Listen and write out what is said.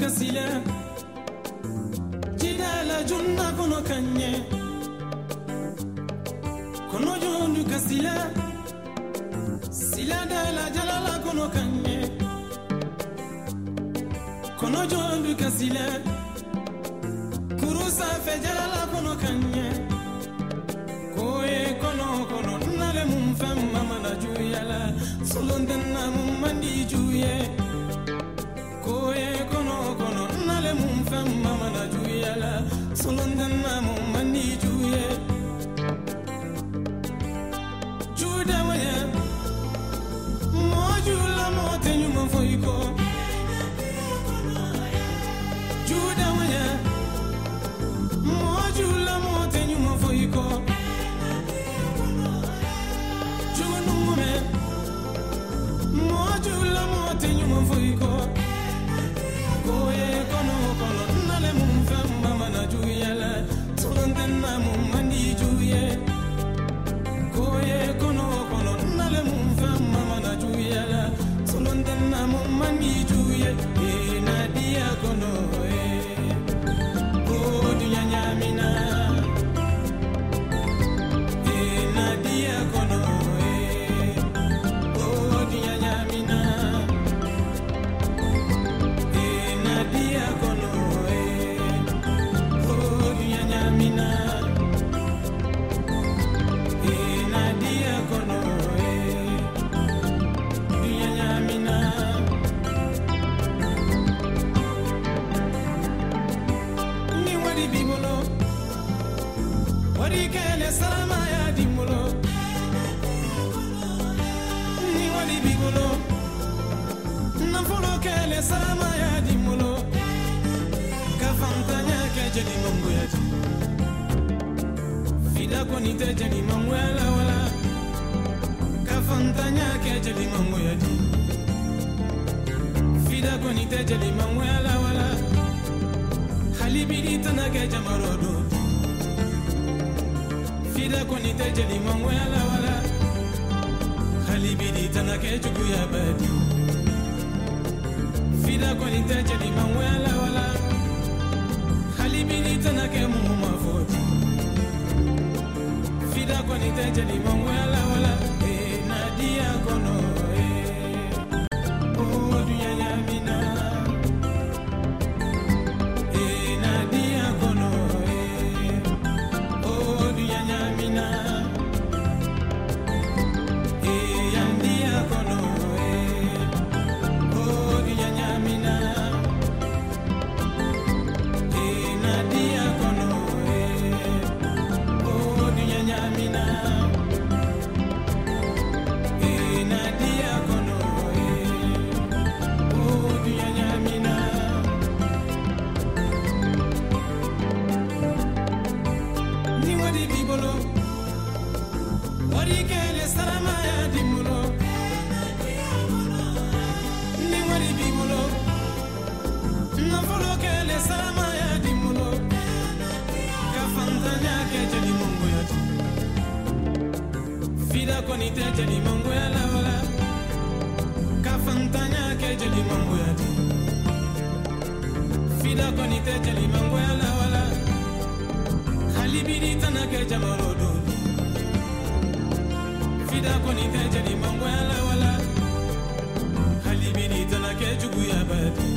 kasila jidala junna kono kanye. Kono jondu kasila sila dala jalala kono kanye. Kono jondu kasila kurusa fe jalala kono kanye. Koye kono kono nale mum fem mamana juyala solondenna mum mandi juye nale mum fem mamana juyala solondenna wadi kele salama ya dimbolo ni wadi bibolo nafolo kele salama ya dimbolo ka fantanya ke jeli mongo ya di. Fida koni te jeli mongo ya la wala. Ka fantanya ke jeli mongo ya di. Fida koni te jeli mongo ya la wala. Halibidi tana ke jamaro do fida koni te jeli ya la wala. Halibidi tana ke jugu ya badi fida koni wala ke fida koni te jeli fida te jeli mongo ya la wala ka fantanya ke jeli mongo ya di fida koni te jeli mongo ya la wala halibidi tana ke jamaro do fida koni te jeli mongo ya la wala halibidi tana ke ya badi